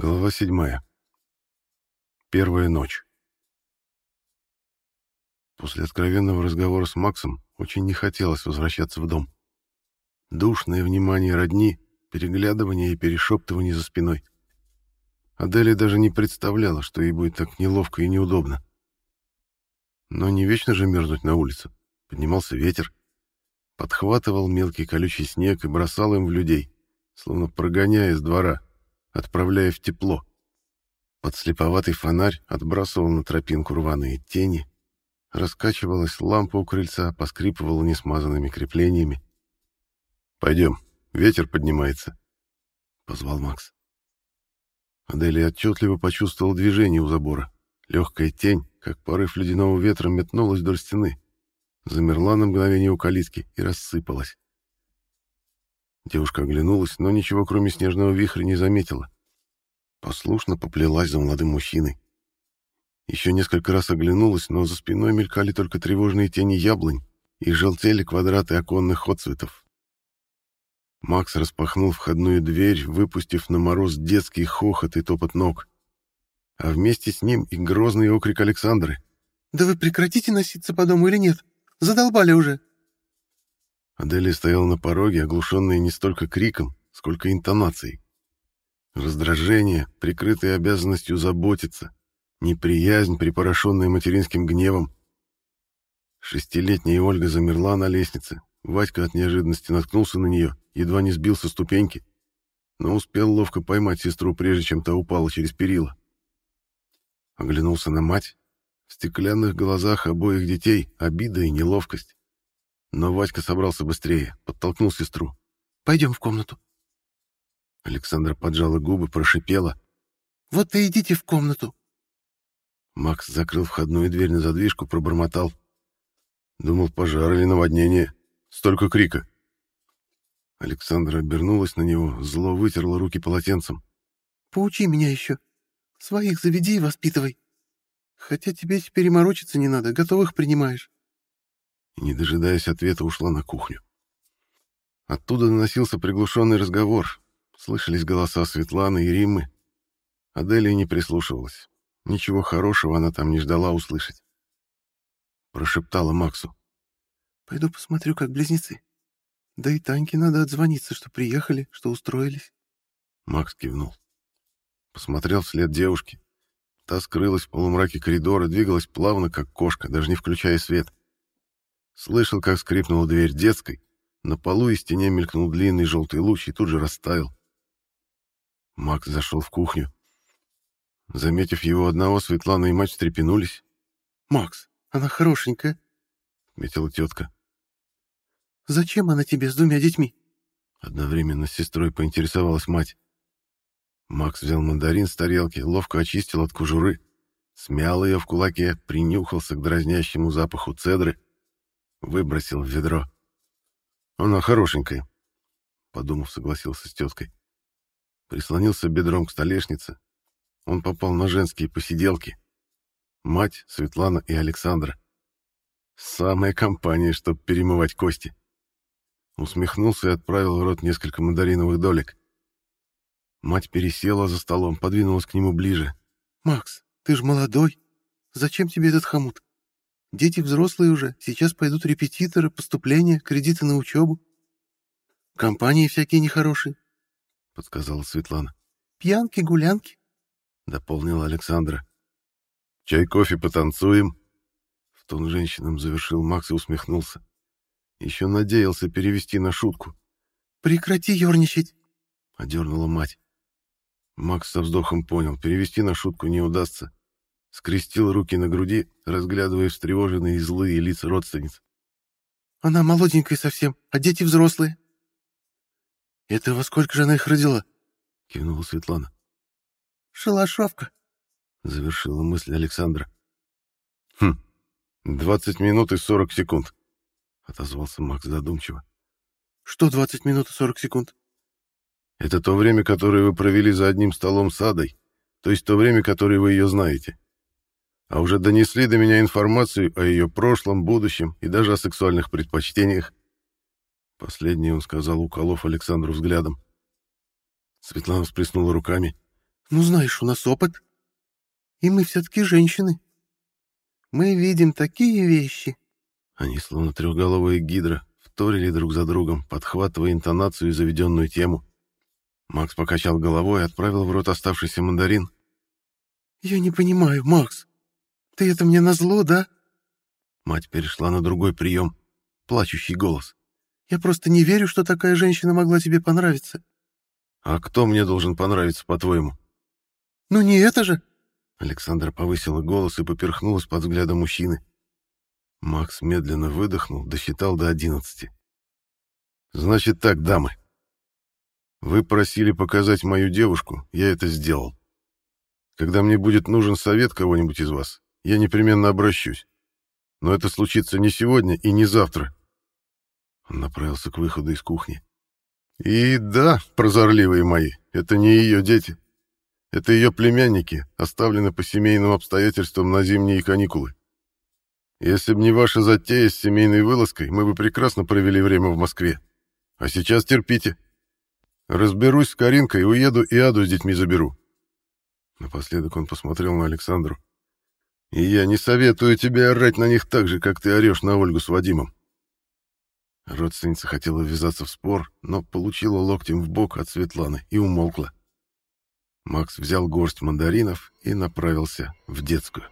Глава седьмая. Первая ночь. После откровенного разговора с Максом очень не хотелось возвращаться в дом. Душное внимание родни, переглядывание и перешептывание за спиной. Аделия даже не представляла, что ей будет так неловко и неудобно. Но не вечно же мерзнуть на улице. Поднимался ветер, подхватывал мелкий колючий снег и бросал им в людей, словно прогоняя из двора — отправляя в тепло. Подслеповатый фонарь отбрасывал на тропинку рваные тени, раскачивалась лампа у крыльца, поскрипывала несмазанными креплениями. «Пойдем, ветер поднимается», — позвал Макс. Аделия отчетливо почувствовал движение у забора. Легкая тень, как порыв ледяного ветра, метнулась вдоль стены, замерла на мгновение у калитки и рассыпалась. Девушка оглянулась, но ничего, кроме снежного вихря, не заметила. Послушно поплелась за молодым мужчиной. Еще несколько раз оглянулась, но за спиной мелькали только тревожные тени яблонь и желтели квадраты оконных отцветов. Макс распахнул входную дверь, выпустив на мороз детский хохот и топот ног. А вместе с ним и грозный окрик Александры. «Да вы прекратите носиться по дому или нет? Задолбали уже!» Аделия стояла на пороге, оглушенная не столько криком, сколько интонацией. Раздражение, прикрытое обязанностью заботиться, неприязнь, припорошенная материнским гневом. Шестилетняя Ольга замерла на лестнице. Вадька от неожиданности наткнулся на нее, едва не сбил со ступеньки, но успел ловко поймать сестру, прежде чем та упала через перила. Оглянулся на мать. В стеклянных глазах обоих детей обида и неловкость. Но Вадька собрался быстрее, подтолкнул сестру. «Пойдем в комнату». Александра поджала губы, прошипела. «Вот и идите в комнату». Макс закрыл входную дверь на задвижку, пробормотал. Думал, пожар или наводнение. Столько крика. Александра обернулась на него, зло вытерла руки полотенцем. «Поучи меня еще. Своих заведи и воспитывай. Хотя тебе теперь морочиться не надо, готовых принимаешь и, не дожидаясь ответа, ушла на кухню. Оттуда доносился приглушенный разговор. Слышались голоса Светланы и Риммы. Аделия не прислушивалась. Ничего хорошего она там не ждала услышать. Прошептала Максу. «Пойду посмотрю, как близнецы. Да и Таньке надо отзвониться, что приехали, что устроились». Макс кивнул. Посмотрел вслед девушки. Та скрылась в полумраке коридора, двигалась плавно, как кошка, даже не включая свет. Слышал, как скрипнула дверь детской. На полу и стене мелькнул длинный желтый луч и тут же растаял. Макс зашел в кухню. Заметив его одного, Светлана и мать встрепенулись. «Макс, она хорошенькая», — отметила тетка. «Зачем она тебе с двумя детьми?» Одновременно с сестрой поинтересовалась мать. Макс взял мандарин с тарелки, ловко очистил от кожуры, смял ее в кулаке, принюхался к дразнящему запаху цедры Выбросил в ведро. Она хорошенькая, подумав, согласился с теткой. Прислонился бедром к столешнице. Он попал на женские посиделки. Мать, Светлана и Александра. Самая компания, чтобы перемывать кости. Усмехнулся и отправил в рот несколько мандариновых долек. Мать пересела за столом, подвинулась к нему ближе. «Макс, ты ж молодой. Зачем тебе этот хомут? Дети взрослые уже, сейчас пойдут репетиторы, поступления, кредиты на учебу. Компании всякие нехорошие, — подсказала Светлана. Пьянки, гулянки, — дополнила Александра. Чай, кофе, потанцуем. В тон женщинам завершил Макс и усмехнулся. Еще надеялся перевести на шутку. «Прекрати ерничать!» — одернула мать. Макс со вздохом понял, перевести на шутку не удастся скрестил руки на груди, разглядывая встревоженные и злые лица родственниц. «Она молоденькая совсем, а дети взрослые». «Это во сколько же она их родила?» — кивнула Светлана. «Шалашовка», — завершила мысль Александра. «Хм, двадцать минут и сорок секунд», — отозвался Макс задумчиво. «Что двадцать минут и сорок секунд?» «Это то время, которое вы провели за одним столом с Адой, то есть то время, которое вы ее знаете а уже донесли до меня информацию о ее прошлом, будущем и даже о сексуальных предпочтениях. Последнее он сказал, уколов Александру взглядом. Светлана всплеснула руками. Ну, знаешь, у нас опыт. И мы все-таки женщины. Мы видим такие вещи. Они, словно трехголовые гидра, вторили друг за другом, подхватывая интонацию и заведенную тему. Макс покачал головой и отправил в рот оставшийся мандарин. «Я не понимаю, Макс. Ты это мне назло, да?» Мать перешла на другой прием. Плачущий голос. «Я просто не верю, что такая женщина могла тебе понравиться». «А кто мне должен понравиться, по-твоему?» «Ну не это же!» Александра повысила голос и поперхнулась под взглядом мужчины. Макс медленно выдохнул, досчитал до одиннадцати. «Значит так, дамы. Вы просили показать мою девушку, я это сделал. Когда мне будет нужен совет кого-нибудь из вас, я непременно обращусь. Но это случится не сегодня и не завтра». Он направился к выходу из кухни. «И да, прозорливые мои, это не ее дети. Это ее племянники, оставлены по семейным обстоятельствам на зимние каникулы. Если бы не ваша затея с семейной вылазкой, мы бы прекрасно провели время в Москве. А сейчас терпите. Разберусь с Каринкой, уеду и Аду с детьми заберу. Напоследок он посмотрел на Александру. И я не советую тебе орать на них так же, как ты орешь на Ольгу с Вадимом. Родственница хотела ввязаться в спор, но получила локтем в бок от Светланы и умолкла. Макс взял горсть мандаринов и направился в детскую.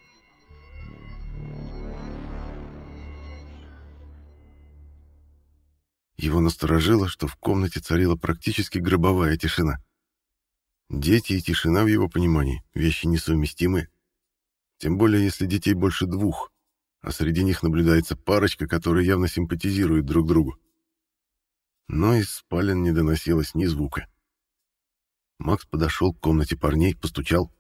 Его насторожило, что в комнате царила практически гробовая тишина. Дети и тишина в его понимании — вещи несовместимые. Тем более, если детей больше двух, а среди них наблюдается парочка, которая явно симпатизирует друг другу. Но из спален не доносилось ни звука. Макс подошел к комнате парней, постучал.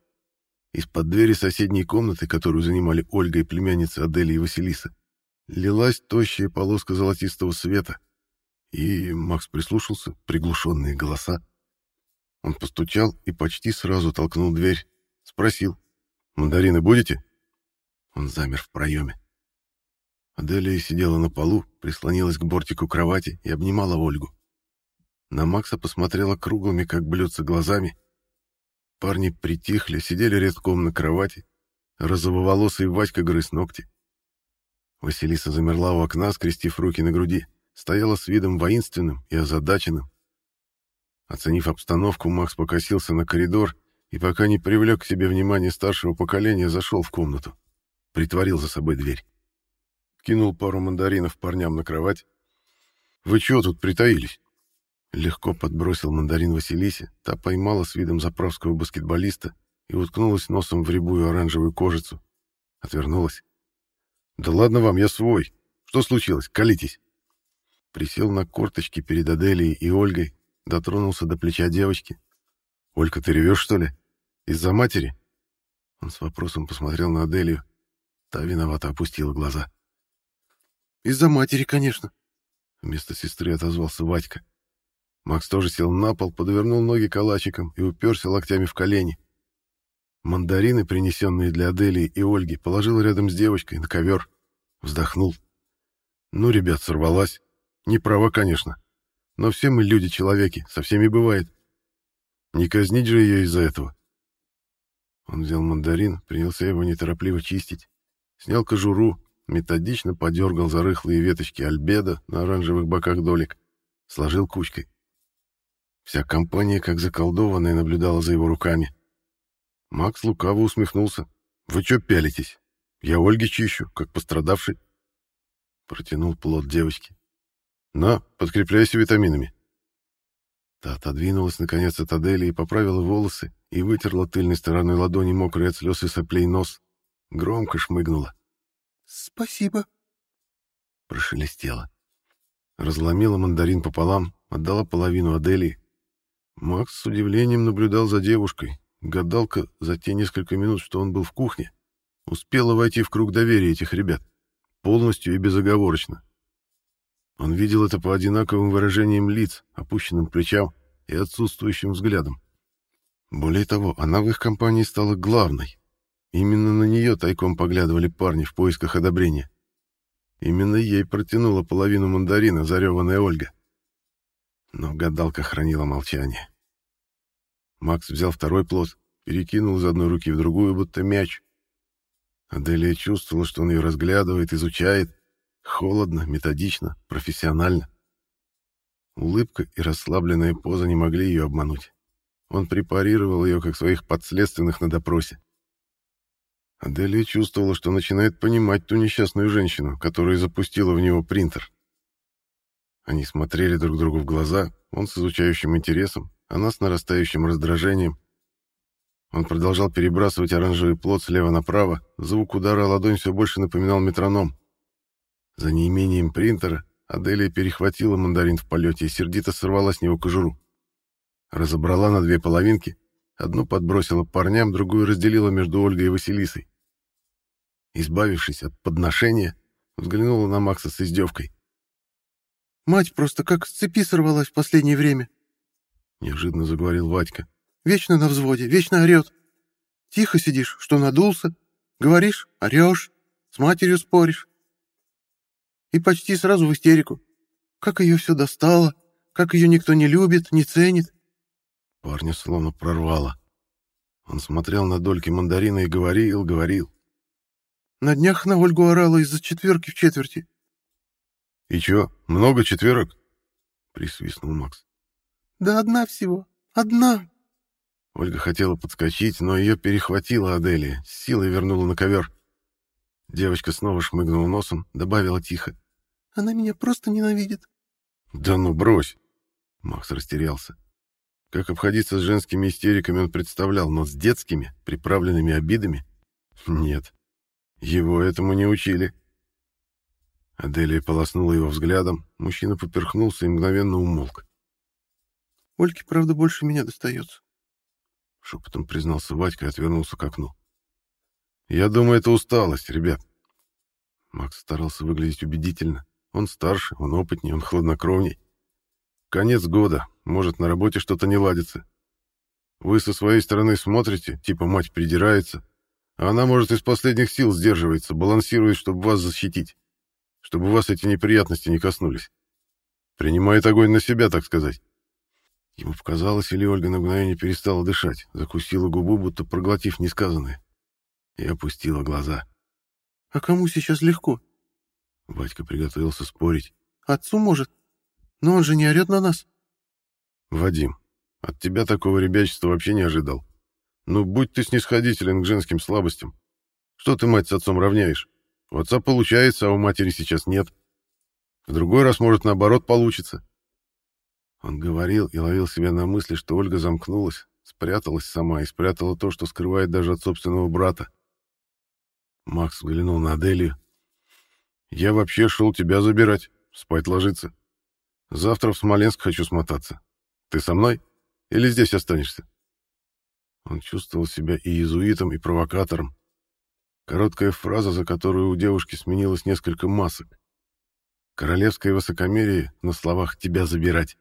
Из-под двери соседней комнаты, которую занимали Ольга и племянница Адели и Василиса, лилась тощая полоска золотистого света, и Макс прислушался, приглушенные голоса. Он постучал и почти сразу толкнул дверь. Спросил, «Мандарины будете?» Он замер в проеме. Аделия сидела на полу, прислонилась к бортику кровати и обнимала Ольгу. На Макса посмотрела круглыми, как блюдца, глазами. Парни притихли, сидели редком на кровати. Розововолосый Васька грыз ногти. Василиса замерла у окна, скрестив руки на груди стояла с видом воинственным и озадаченным. Оценив обстановку, Макс покосился на коридор и, пока не привлек к себе внимание старшего поколения, зашел в комнату. Притворил за собой дверь. Кинул пару мандаринов парням на кровать. «Вы чего тут притаились?» Легко подбросил мандарин Василисе, та поймала с видом заправского баскетболиста и уткнулась носом в рябую оранжевую кожицу. Отвернулась. «Да ладно вам, я свой. Что случилось? Колитесь!» Присел на корточки перед Аделией и Ольгой, дотронулся до плеча девочки. «Олька, ты ревешь, что ли? Из-за матери?» Он с вопросом посмотрел на Аделию. Та виновато опустила глаза. «Из-за матери, конечно», — вместо сестры отозвался Вадька. Макс тоже сел на пол, подвернул ноги калачиком и уперся локтями в колени. Мандарины, принесенные для Аделии и Ольги, положил рядом с девочкой на ковер. Вздохнул. «Ну, ребят, сорвалась. Не права, конечно. Но все мы люди-человеки, со всеми бывает. Не казнить же ее из-за этого. Он взял мандарин, принялся его неторопливо чистить, снял кожуру, методично подергал за рыхлые веточки альбеда на оранжевых боках долек, сложил кучкой. Вся компания, как заколдованная, наблюдала за его руками. Макс лукаво усмехнулся. «Вы чё пялитесь? Я Ольге чищу, как пострадавший». Протянул плод девочки. «На, подкрепляйся витаминами». Та отодвинулась, наконец, от Адели и поправила волосы, и вытерла тыльной стороной ладони мокрый от слез и соплей нос. Громко шмыгнула. «Спасибо», — прошелестела. Разломила мандарин пополам, отдала половину Адели. Макс с удивлением наблюдал за девушкой. Гадалка за те несколько минут, что он был в кухне, успела войти в круг доверия этих ребят. Полностью и безоговорочно. Он видел это по одинаковым выражениям лиц, опущенным плечам и отсутствующим взглядом. Более того, она в их компании стала главной. Именно на нее тайком поглядывали парни в поисках одобрения. Именно ей протянула половину мандарина зареванная Ольга. Но гадалка хранила молчание. Макс взял второй плод, перекинул из одной руки в другую, будто мяч. Аделия чувствовала, что он ее разглядывает, изучает. Холодно, методично, профессионально. Улыбка и расслабленная поза не могли ее обмануть. Он препарировал ее, как своих подследственных на допросе. Аделия чувствовала, что начинает понимать ту несчастную женщину, которая запустила в него принтер. Они смотрели друг другу в глаза, он с изучающим интересом, она с нарастающим раздражением. Он продолжал перебрасывать оранжевый плод слева направо, звук удара ладонь все больше напоминал метроном. За неимением принтера Аделия перехватила мандарин в полете и сердито сорвала с него кожуру. Разобрала на две половинки, одну подбросила парням, другую разделила между Ольгой и Василисой. Избавившись от подношения, взглянула на Макса с издевкой. «Мать просто как с цепи сорвалась в последнее время», — неожиданно заговорил Вадька. «Вечно на взводе, вечно орет. Тихо сидишь, что надулся. Говоришь, орешь, с матерью споришь. И почти сразу в истерику. Как ее все достало, как ее никто не любит, не ценит. Парня словно прорвало. Он смотрел на дольки мандарина и говорил, говорил. На днях на Ольгу орала из-за четверки в четверти. — И чё, много четверок? — присвистнул Макс. — Да одна всего, одна. Ольга хотела подскочить, но ее перехватила Аделия, с силой вернула на ковер. Девочка снова шмыгнула носом, добавила тихо. — Она меня просто ненавидит. — Да ну брось! Макс растерялся. Как обходиться с женскими истериками он представлял, но с детскими, приправленными обидами? Нет, его этому не учили. Аделия полоснула его взглядом, мужчина поперхнулся и мгновенно умолк. «Ольке, правда, больше меня достается», — шепотом признался Вадька и отвернулся к окну. «Я думаю, это усталость, ребят». Макс старался выглядеть убедительно. Он старше, он опытнее, он хладнокровней. Конец года, может, на работе что-то не ладится. Вы со своей стороны смотрите, типа мать придирается, а она, может, из последних сил сдерживается, балансирует, чтобы вас защитить, чтобы вас эти неприятности не коснулись. Принимает огонь на себя, так сказать. Ему показалось, или Ольга на мгновение перестала дышать, закусила губу, будто проглотив несказанное, и опустила глаза. «А кому сейчас легко?» Батька приготовился спорить. «Отцу, может?» Но он же не орет на нас. Вадим, от тебя такого ребячества вообще не ожидал. Ну, будь ты снисходителен к женским слабостям. Что ты мать с отцом равняешь? У отца получается, а у матери сейчас нет. В другой раз, может, наоборот получится. Он говорил и ловил себя на мысли, что Ольга замкнулась, спряталась сама и спрятала то, что скрывает даже от собственного брата. Макс взглянул на Аделию. «Я вообще шел тебя забирать, спать ложиться. Завтра в Смоленск хочу смотаться. Ты со мной? Или здесь останешься?» Он чувствовал себя и иезуитом, и провокатором. Короткая фраза, за которую у девушки сменилось несколько масок. Королевское высокомерие на словах «тебя забирать».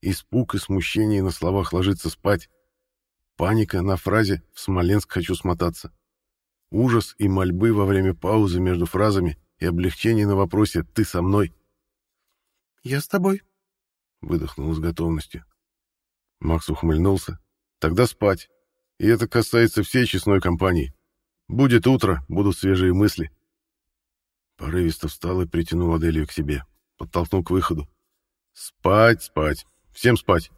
Испуг и смущение на словах «ложиться спать». Паника на фразе «в Смоленск хочу смотаться». Ужас и мольбы во время паузы между фразами и облегчение на вопросе «ты со мной?» «Я с тобой», — выдохнул с готовностью. Макс ухмыльнулся. «Тогда спать. И это касается всей честной компании. Будет утро, будут свежие мысли». Порывисто встал и притянул Аделию к себе. Подтолкнул к выходу. «Спать, спать. Всем спать.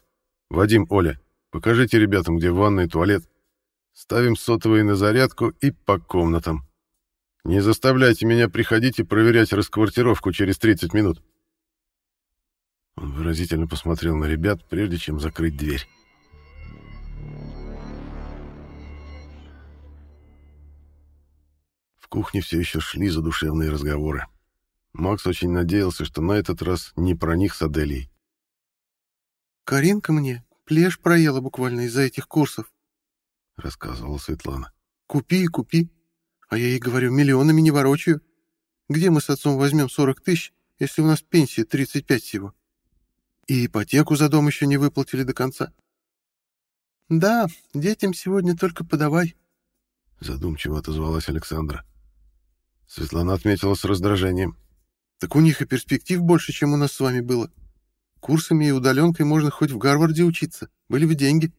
Вадим, Оля, покажите ребятам, где ванна и туалет. Ставим сотовые на зарядку и по комнатам. Не заставляйте меня приходить и проверять расквартировку через 30 минут». Он выразительно посмотрел на ребят, прежде чем закрыть дверь. В кухне все еще шли задушевные разговоры. Макс очень надеялся, что на этот раз не про них с Аделией. «Каринка мне плешь проела буквально из-за этих курсов», — рассказывала Светлана. «Купи и купи. А я ей говорю, миллионами не ворочаю. Где мы с отцом возьмем 40 тысяч, если у нас пенсия 35 всего?» И ипотеку за дом еще не выплатили до конца. «Да, детям сегодня только подавай», — задумчиво отозвалась Александра. Светлана отметила с раздражением. «Так у них и перспектив больше, чем у нас с вами было. Курсами и удаленкой можно хоть в Гарварде учиться, были бы деньги».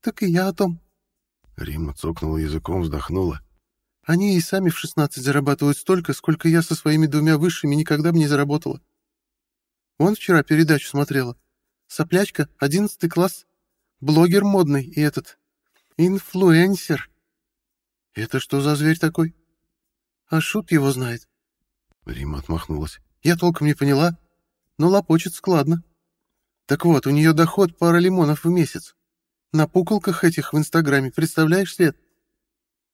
«Так и я о том. Римма цокнула языком, вздохнула. Они и сами в 16 зарабатывают столько, сколько я со своими двумя высшими никогда бы не заработала. Он вчера передачу смотрела. Соплячка, 11 класс. Блогер модный и этот... Инфлюенсер. Это что за зверь такой? А шут его знает. Рима отмахнулась. Я толком не поняла, но лопочет складно. Так вот, у нее доход пара лимонов в месяц. На пуколках этих в Инстаграме, представляешь, Свет?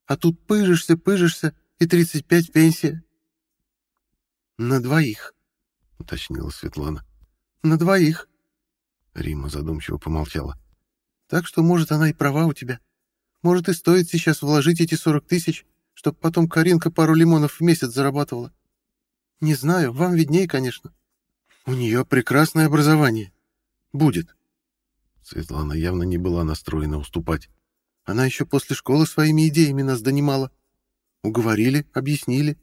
А тут пыжишься, пыжишься, и 35 пенсия. На двоих, уточнила Светлана. На двоих. Рима задумчиво помолчала. Так что, может, она и права у тебя. Может, и стоит сейчас вложить эти 40 тысяч, чтобы потом Каринка пару лимонов в месяц зарабатывала. Не знаю, вам виднее, конечно. У нее прекрасное образование. Будет. Светлана явно не была настроена уступать. Она еще после школы своими идеями нас донимала. Уговорили, объяснили.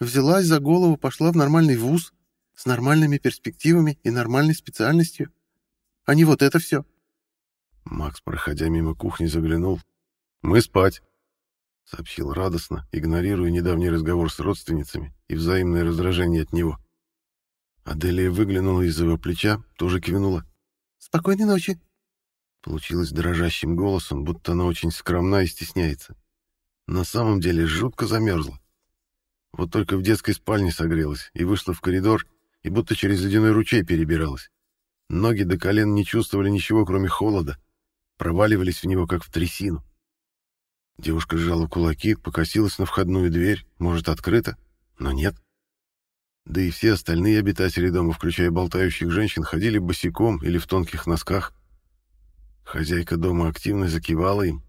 Взялась за голову, пошла в нормальный вуз, с нормальными перспективами и нормальной специальностью. А не вот это все. Макс, проходя мимо кухни, заглянул. «Мы спать», — сообщил радостно, игнорируя недавний разговор с родственницами и взаимное раздражение от него. Аделия выглянула из-за его плеча, тоже кивнула. «Спокойной ночи», Получилось дрожащим голосом, будто она очень скромна и стесняется. На самом деле жутко замерзла. Вот только в детской спальне согрелась и вышла в коридор, и будто через ледяной ручей перебиралась. Ноги до колен не чувствовали ничего, кроме холода, проваливались в него, как в трясину. Девушка сжала кулаки, покосилась на входную дверь, может, открыта, но нет. Да и все остальные обитатели дома, включая болтающих женщин, ходили босиком или в тонких носках. Хозяйка дома активно закивала им.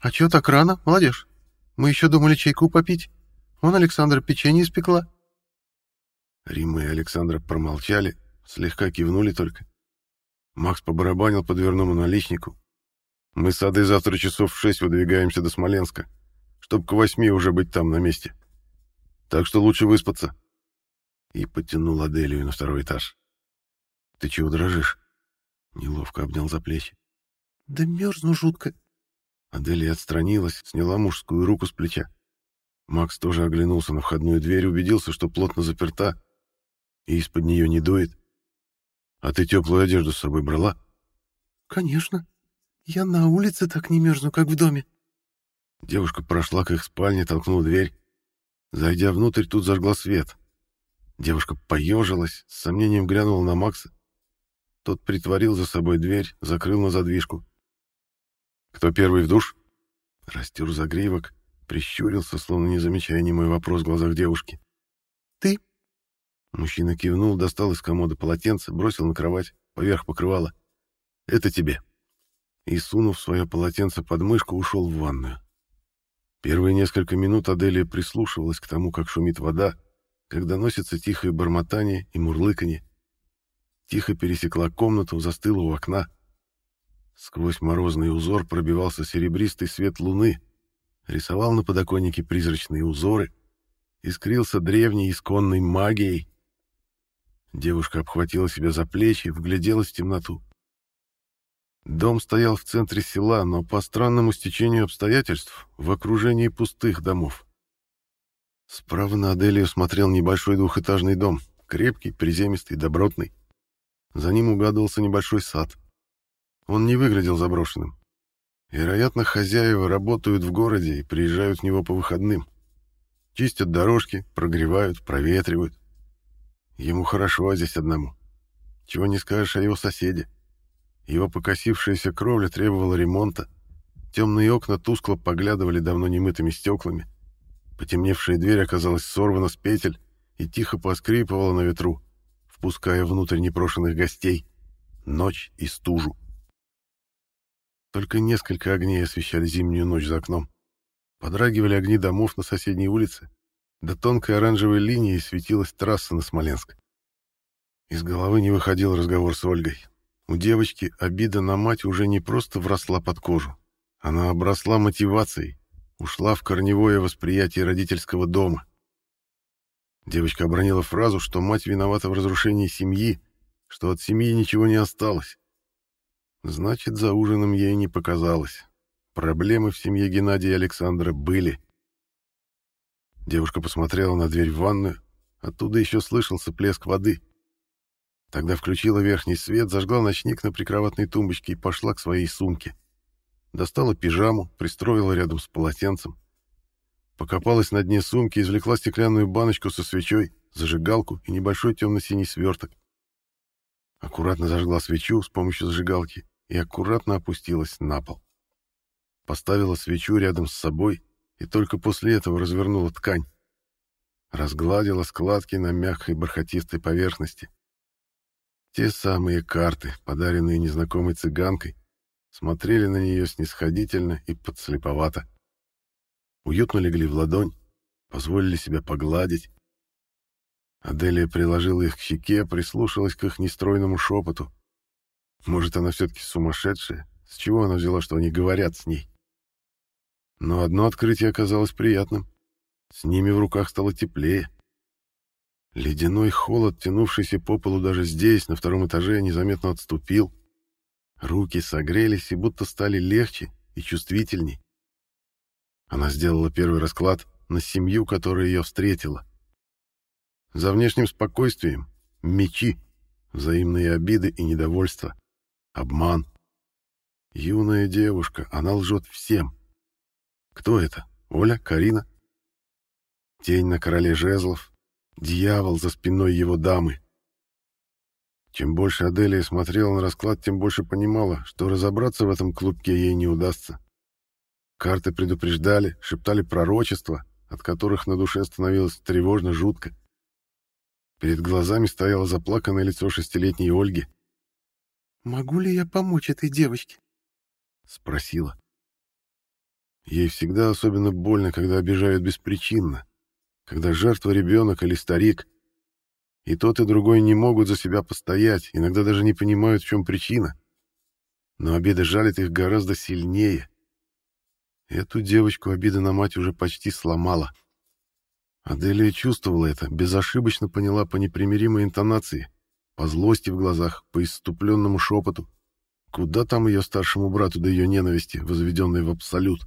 «А чё так рано, молодежь? Мы еще думали чайку попить. Вон Александра печенье испекла». Рима и Александра промолчали, слегка кивнули только. Макс побарабанил по дверному наличнику. «Мы с Адой завтра часов в шесть выдвигаемся до Смоленска, чтобы к восьми уже быть там на месте. Так что лучше выспаться». И подтянул Аделию на второй этаж. «Ты чего дрожишь?» Неловко обнял за плечи. «Да мерзну жутко». Аделия отстранилась, сняла мужскую руку с плеча. Макс тоже оглянулся на входную дверь, убедился, что плотно заперта, и из-под нее не дует. «А ты теплую одежду с собой брала?» «Конечно. Я на улице так не мерзну, как в доме». Девушка прошла к их спальне, толкнула дверь. Зайдя внутрь, тут зажгла свет. Девушка поежилась, с сомнением глянула на Макса. Тот притворил за собой дверь, закрыл на задвижку. «Кто первый в душ?» Растер загривок, прищурился, словно не замечая ни мой вопрос в глазах девушки. Мужчина кивнул, достал из комода полотенце, бросил на кровать, поверх покрывала. «Это тебе». И, сунув свое полотенце под мышку, ушел в ванную. Первые несколько минут Аделия прислушивалась к тому, как шумит вода, как доносится тихое бормотание и мурлыканье. Тихо пересекла комнату, застыла у окна. Сквозь морозный узор пробивался серебристый свет луны, рисовал на подоконнике призрачные узоры, искрился древней исконной магией. Девушка обхватила себя за плечи, вгляделась в темноту. Дом стоял в центре села, но по странному стечению обстоятельств в окружении пустых домов. Справа на Аделию смотрел небольшой двухэтажный дом, крепкий, приземистый, добротный. За ним угадывался небольшой сад. Он не выглядел заброшенным. Вероятно, хозяева работают в городе и приезжают в него по выходным. Чистят дорожки, прогревают, проветривают. Ему хорошо здесь одному. Чего не скажешь о его соседе. Его покосившаяся кровля требовала ремонта. Темные окна тускло поглядывали давно немытыми стеклами. Потемневшая дверь оказалась сорвана с петель и тихо поскрипывала на ветру впуская внутрь непрошенных гостей, ночь и стужу. Только несколько огней освещали зимнюю ночь за окном. Подрагивали огни домов на соседней улице, до тонкой оранжевой линии светилась трасса на Смоленск. Из головы не выходил разговор с Ольгой. У девочки обида на мать уже не просто вросла под кожу. Она обросла мотивацией, ушла в корневое восприятие родительского дома. Девочка обронила фразу, что мать виновата в разрушении семьи, что от семьи ничего не осталось. Значит, за ужином ей не показалось. Проблемы в семье Геннадия и Александра были. Девушка посмотрела на дверь в ванную. Оттуда еще слышался плеск воды. Тогда включила верхний свет, зажгла ночник на прикроватной тумбочке и пошла к своей сумке. Достала пижаму, пристроила рядом с полотенцем. Покопалась на дне сумки, извлекла стеклянную баночку со свечой, зажигалку и небольшой темно-синий сверток. Аккуратно зажгла свечу с помощью зажигалки и аккуратно опустилась на пол. Поставила свечу рядом с собой и только после этого развернула ткань. Разгладила складки на мягкой бархатистой поверхности. Те самые карты, подаренные незнакомой цыганкой, смотрели на нее снисходительно и подслеповато. Уютно легли в ладонь, позволили себя погладить. Аделия приложила их к щеке, прислушалась к их нестройному шепоту. Может, она все-таки сумасшедшая? С чего она взяла, что они говорят с ней? Но одно открытие оказалось приятным. С ними в руках стало теплее. Ледяной холод, тянувшийся по полу даже здесь, на втором этаже, незаметно отступил. Руки согрелись и будто стали легче и чувствительней. Она сделала первый расклад на семью, которая ее встретила. За внешним спокойствием — мечи, взаимные обиды и недовольство, обман. Юная девушка, она лжет всем. Кто это? Оля? Карина? Тень на короле жезлов, дьявол за спиной его дамы. Чем больше Аделия смотрела на расклад, тем больше понимала, что разобраться в этом клубке ей не удастся. Карты предупреждали, шептали пророчества, от которых на душе становилось тревожно жутко. Перед глазами стояло заплаканное лицо шестилетней Ольги. «Могу ли я помочь этой девочке?» — спросила. Ей всегда особенно больно, когда обижают беспричинно, когда жертва ребенок или старик. И тот, и другой не могут за себя постоять, иногда даже не понимают, в чем причина. Но обида жалит их гораздо сильнее. Эту девочку обида на мать уже почти сломала. Аделия чувствовала это, безошибочно поняла по непримиримой интонации, по злости в глазах, по иступленному шепоту. Куда там ее старшему брату до ее ненависти, возведенной в абсолют?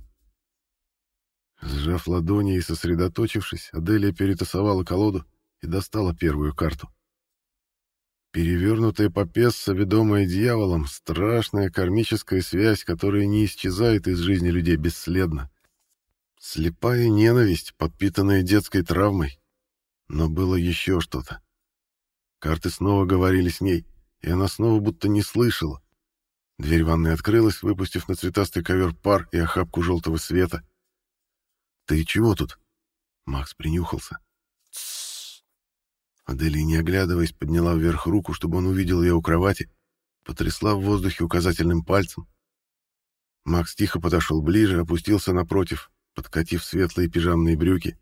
Сжав ладони и сосредоточившись, Аделия перетасовала колоду и достала первую карту. Перевернутая попесса, ведомая дьяволом, страшная кармическая связь, которая не исчезает из жизни людей бесследно. Слепая ненависть, подпитанная детской травмой. Но было еще что-то. Карты снова говорили с ней, и она снова будто не слышала. Дверь ванной открылась, выпустив на цветастый ковер пар и охапку желтого света. «Ты чего тут?» Макс принюхался. Аделия, не оглядываясь, подняла вверх руку, чтобы он увидел ее у кровати, потрясла в воздухе указательным пальцем. Макс тихо подошел ближе, опустился напротив, подкатив светлые пижамные брюки.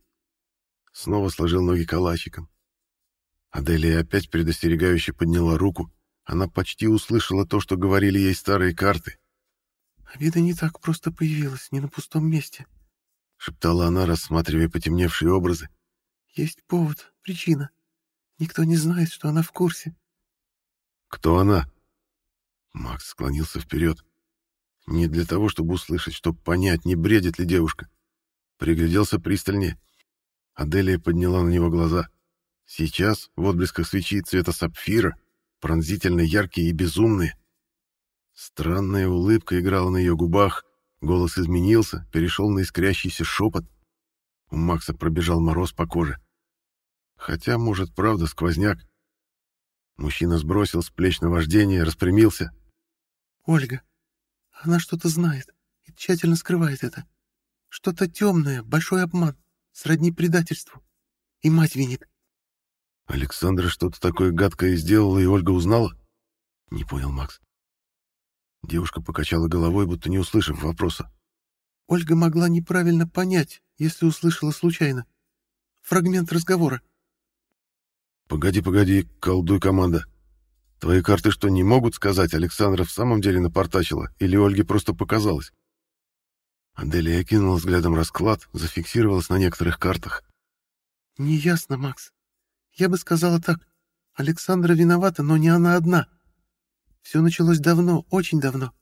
Снова сложил ноги калачиком. Аделия опять предостерегающе подняла руку. Она почти услышала то, что говорили ей старые карты. «Обида не так просто появилась, не на пустом месте», — шептала она, рассматривая потемневшие образы. «Есть повод, причина. Никто не знает, что она в курсе. Кто она? Макс склонился вперед. Не для того, чтобы услышать, чтобы понять, не бредит ли девушка. Пригляделся пристальнее. Аделия подняла на него глаза. Сейчас, в отблесках свечи цвета сапфира, пронзительно яркие и безумные. Странная улыбка играла на ее губах, голос изменился, перешел на искрящийся шепот. У Макса пробежал мороз по коже. Хотя, может, правда, сквозняк. Мужчина сбросил с плеч на вождение, распрямился. «Ольга, она что-то знает и тщательно скрывает это. Что-то темное, большой обман, сродни предательству. И мать винит». «Александра что-то такое гадкое сделала, и Ольга узнала?» Не понял Макс. Девушка покачала головой, будто не услышав вопроса. «Ольга могла неправильно понять, если услышала случайно. Фрагмент разговора. «Погоди, погоди, колдуй, команда. Твои карты что, не могут сказать, Александра в самом деле напортачила, или Ольге просто показалось?» Аделия окинула взглядом расклад, зафиксировалась на некоторых картах. «Неясно, Макс. Я бы сказала так. Александра виновата, но не она одна. Все началось давно, очень давно.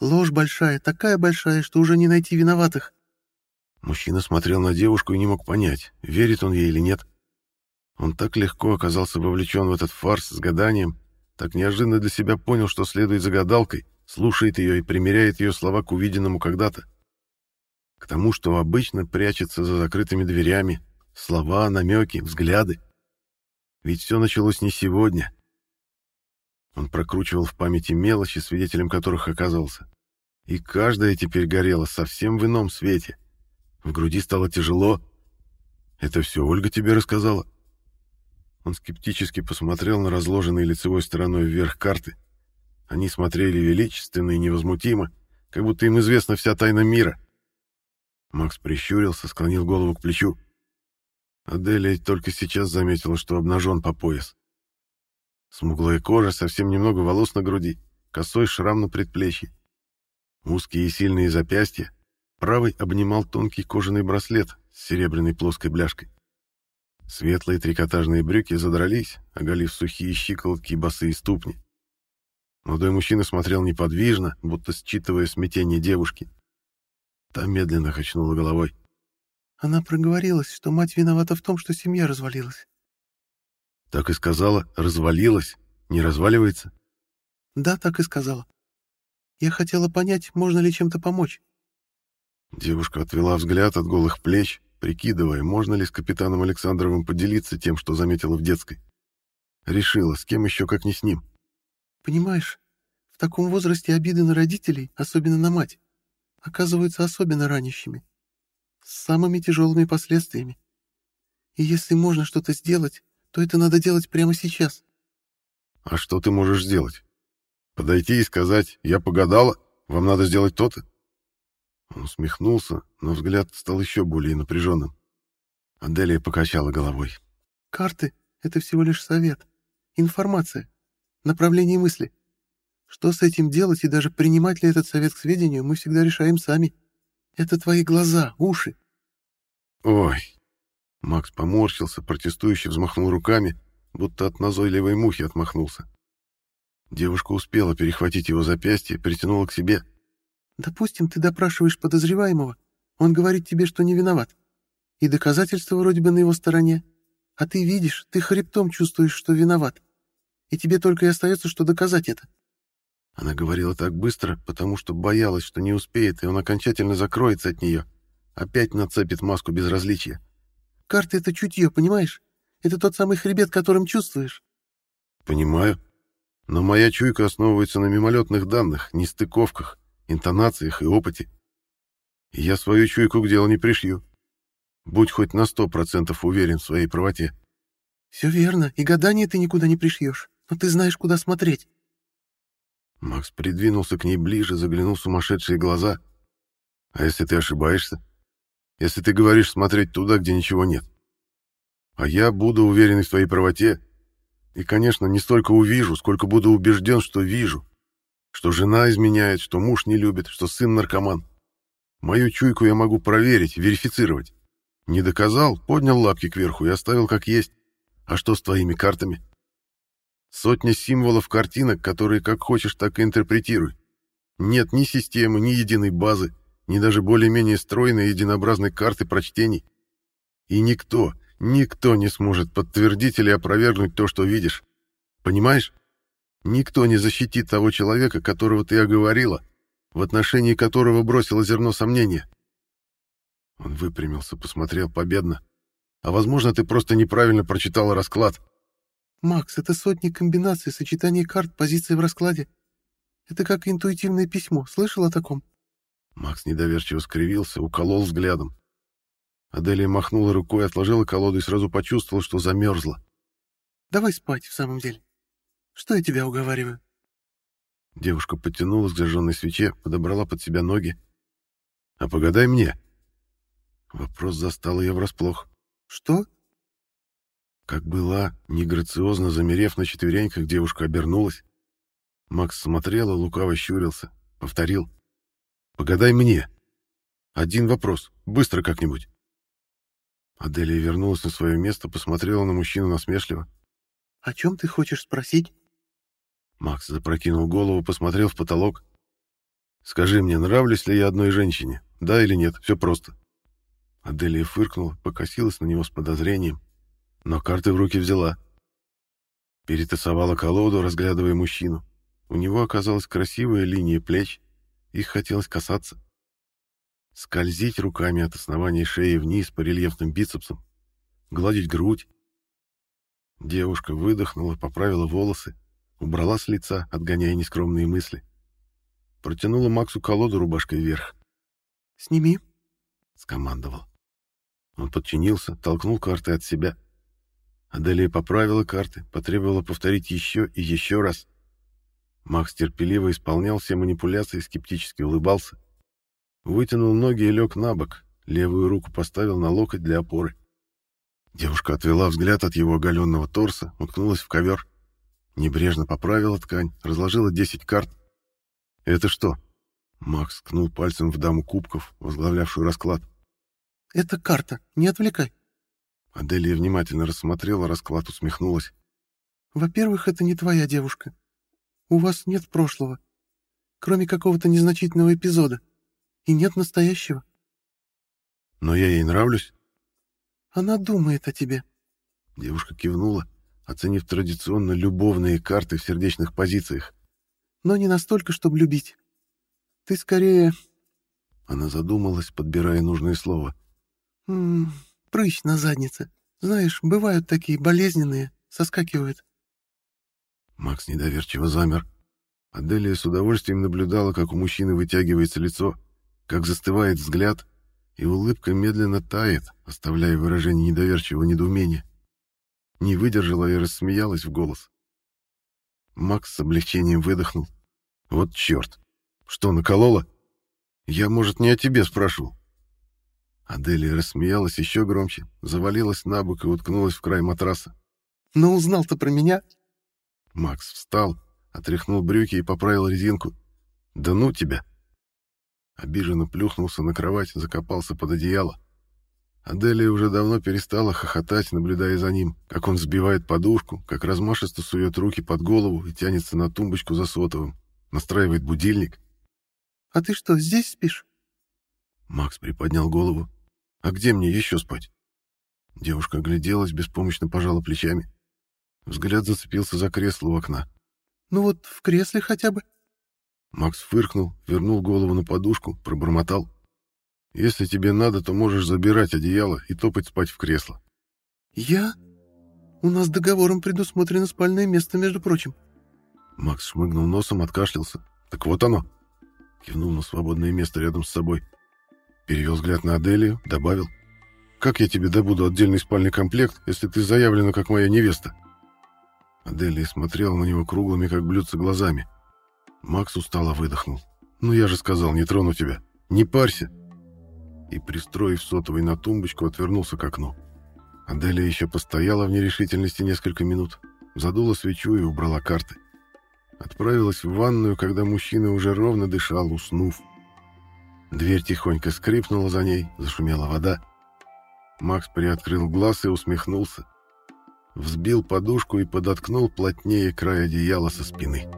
Ложь большая, такая большая, что уже не найти виноватых. Мужчина смотрел на девушку и не мог понять, верит он ей или нет. Он так легко оказался вовлечен в этот фарс с гаданием, так неожиданно для себя понял, что следует за гадалкой, слушает ее и примеряет ее слова к увиденному когда-то. К тому, что обычно прячется за закрытыми дверями, слова, намеки, взгляды. Ведь все началось не сегодня. Он прокручивал в памяти мелочи, свидетелем которых оказался. И каждая теперь горела совсем в ином свете. В груди стало тяжело. «Это все Ольга тебе рассказала?» Он скептически посмотрел на разложенные лицевой стороной вверх карты. Они смотрели величественно и невозмутимо, как будто им известна вся тайна мира. Макс прищурился, склонил голову к плечу. Аделия только сейчас заметила, что обнажен по пояс. Смуглая кожа, совсем немного волос на груди, косой шрам на предплечье. Узкие и сильные запястья. Правый обнимал тонкий кожаный браслет с серебряной плоской бляшкой. Светлые трикотажные брюки задрались, оголив сухие щиколотки и босые ступни. Молодой мужчина смотрел неподвижно, будто считывая смятение девушки. Та медленно качнула головой. Она проговорилась, что мать виновата в том, что семья развалилась. Так и сказала, развалилась, не разваливается. Да, так и сказала. Я хотела понять, можно ли чем-то помочь. Девушка отвела взгляд от голых плеч, прикидывая, можно ли с капитаном Александровым поделиться тем, что заметила в детской. Решила, с кем еще, как не с ним. Понимаешь, в таком возрасте обиды на родителей, особенно на мать, оказываются особенно ранящими, с самыми тяжелыми последствиями. И если можно что-то сделать, то это надо делать прямо сейчас. А что ты можешь сделать? Подойти и сказать «я погадала, вам надо сделать то-то»? Он усмехнулся, но взгляд стал еще более напряженным. Аделия покачала головой. «Карты — это всего лишь совет, информация, направление мысли. Что с этим делать и даже принимать ли этот совет к сведению, мы всегда решаем сами. Это твои глаза, уши». «Ой!» Макс поморщился, протестующе взмахнул руками, будто от назойливой мухи отмахнулся. Девушка успела перехватить его запястье, притянула к себе — Допустим, ты допрашиваешь подозреваемого, он говорит тебе, что не виноват. И доказательства вроде бы на его стороне. А ты видишь, ты хребтом чувствуешь, что виноват. И тебе только и остается, что доказать это. Она говорила так быстро, потому что боялась, что не успеет, и он окончательно закроется от нее. Опять нацепит маску безразличия. Карта — это чутье, понимаешь? Это тот самый хребет, которым чувствуешь. Понимаю. Но моя чуйка основывается на мимолетных данных, нестыковках интонациях и опыте. И я свою чуйку к делу не пришью. Будь хоть на сто процентов уверен в своей правоте. Все верно, и гадание ты никуда не пришьешь, но ты знаешь, куда смотреть. Макс придвинулся к ней ближе, заглянул в сумасшедшие глаза. А если ты ошибаешься? Если ты говоришь смотреть туда, где ничего нет? А я буду уверен в твоей правоте. И, конечно, не столько увижу, сколько буду убежден, что вижу. Что жена изменяет, что муж не любит, что сын наркоман. Мою чуйку я могу проверить, верифицировать. Не доказал, поднял лапки кверху и оставил как есть. А что с твоими картами? Сотня символов картинок, которые как хочешь, так и интерпретируй. Нет ни системы, ни единой базы, ни даже более-менее стройной единообразной карты прочтений. И никто, никто не сможет подтвердить или опровергнуть то, что видишь. Понимаешь? Никто не защитит того человека, которого ты оговорила, в отношении которого бросила зерно сомнения. Он выпрямился, посмотрел победно. А возможно, ты просто неправильно прочитала расклад. Макс, это сотни комбинаций, сочетаний карт, позиций в раскладе. Это как интуитивное письмо. Слышал о таком? Макс недоверчиво скривился, уколол взглядом. Аделия махнула рукой, отложила колоду и сразу почувствовала, что замерзла. «Давай спать, в самом деле. Что я тебя уговариваю?» Девушка потянулась к зажженной свече, подобрала под себя ноги. «А погадай мне!» Вопрос застал ее врасплох. «Что?» Как была, неграциозно замерев на четвереньках, девушка обернулась. Макс смотрел, лукаво щурился. Повторил. «Погадай мне. Один вопрос. Быстро как-нибудь». Аделия вернулась на свое место, посмотрела на мужчину насмешливо. «О чем ты хочешь спросить?» Макс запрокинул голову, посмотрел в потолок. Скажи мне, нравлюсь ли я одной женщине? Да или нет? Все просто». Аделия фыркнула, покосилась на него с подозрением, но карты в руки взяла. Перетасовала колоду, разглядывая мужчину. У него оказалась красивая линия плеч, их хотелось касаться. Скользить руками от основания шеи вниз по рельефным бицепсам, гладить грудь. Девушка выдохнула, поправила волосы, убрала с лица, отгоняя нескромные мысли. Протянула Максу колоду рубашкой вверх. «Сними», — скомандовал. Он подчинился, толкнул карты от себя. Аделия поправила карты, потребовала повторить еще и еще раз. Макс терпеливо исполнял все манипуляции, скептически улыбался. Вытянул ноги и лег на бок, левую руку поставил на локоть для опоры. Девушка отвела взгляд от его оголенного торса, уткнулась в ковер. Небрежно поправила ткань, разложила 10 карт. «Это что?» Макс ткнул пальцем в даму кубков, возглавлявшую расклад. «Это карта, не отвлекай». Аделия внимательно рассмотрела расклад, усмехнулась. «Во-первых, это не твоя девушка. У вас нет прошлого, кроме какого-то незначительного эпизода. И нет настоящего». «Но я ей нравлюсь?» «Она думает о тебе». Девушка кивнула, оценив традиционно любовные карты в сердечных позициях. «Но не настолько, чтобы любить. Ты скорее...» Она задумалась, подбирая нужное слово. М -м, прыщ на заднице. Знаешь, бывают такие болезненные, соскакивают. Макс недоверчиво замер. Аделия с удовольствием наблюдала, как у мужчины вытягивается лицо, как застывает взгляд, и улыбка медленно тает, оставляя выражение недоверчивого недоумения. Не выдержала и рассмеялась в голос. Макс с облегчением выдохнул. «Вот черт! Что, наколола? Я, может, не о тебе спрашивал. Аделия рассмеялась еще громче, завалилась на бок и уткнулась в край матраса. «Ну, узнал-то про меня?» Макс встал, отряхнул брюки и поправил резинку. «Да ну тебя!» Обиженно плюхнулся на кровать, закопался под одеяло. Аделия уже давно перестала хохотать, наблюдая за ним, как он сбивает подушку, как размашисто сует руки под голову и тянется на тумбочку за сотовым, настраивает будильник. «А ты что, здесь спишь?» Макс приподнял голову. «А где мне еще спать?» Девушка огляделась, беспомощно пожала плечами. Взгляд зацепился за кресло у окна. «Ну вот в кресле хотя бы». Макс фыркнул, вернул голову на подушку, пробормотал. «Если тебе надо, то можешь забирать одеяло и топать спать в кресло». «Я? У нас договором предусмотрено спальное место, между прочим». Макс шмыгнул носом, откашлялся. «Так вот оно!» Кивнул на свободное место рядом с собой. Перевел взгляд на Аделию, добавил. «Как я тебе добуду отдельный спальный комплект, если ты заявлена как моя невеста?» Аделия смотрела на него круглыми, как блюдца, глазами. Макс устало выдохнул. «Ну я же сказал, не трону тебя. Не парься!» И, пристроив сотовый на тумбочку, отвернулся к окну. Аделия еще постояла в нерешительности несколько минут, задула свечу и убрала карты. Отправилась в ванную, когда мужчина уже ровно дышал, уснув. Дверь тихонько скрипнула за ней, зашумела вода. Макс приоткрыл глаз и усмехнулся. Взбил подушку и подоткнул плотнее край одеяла со спины.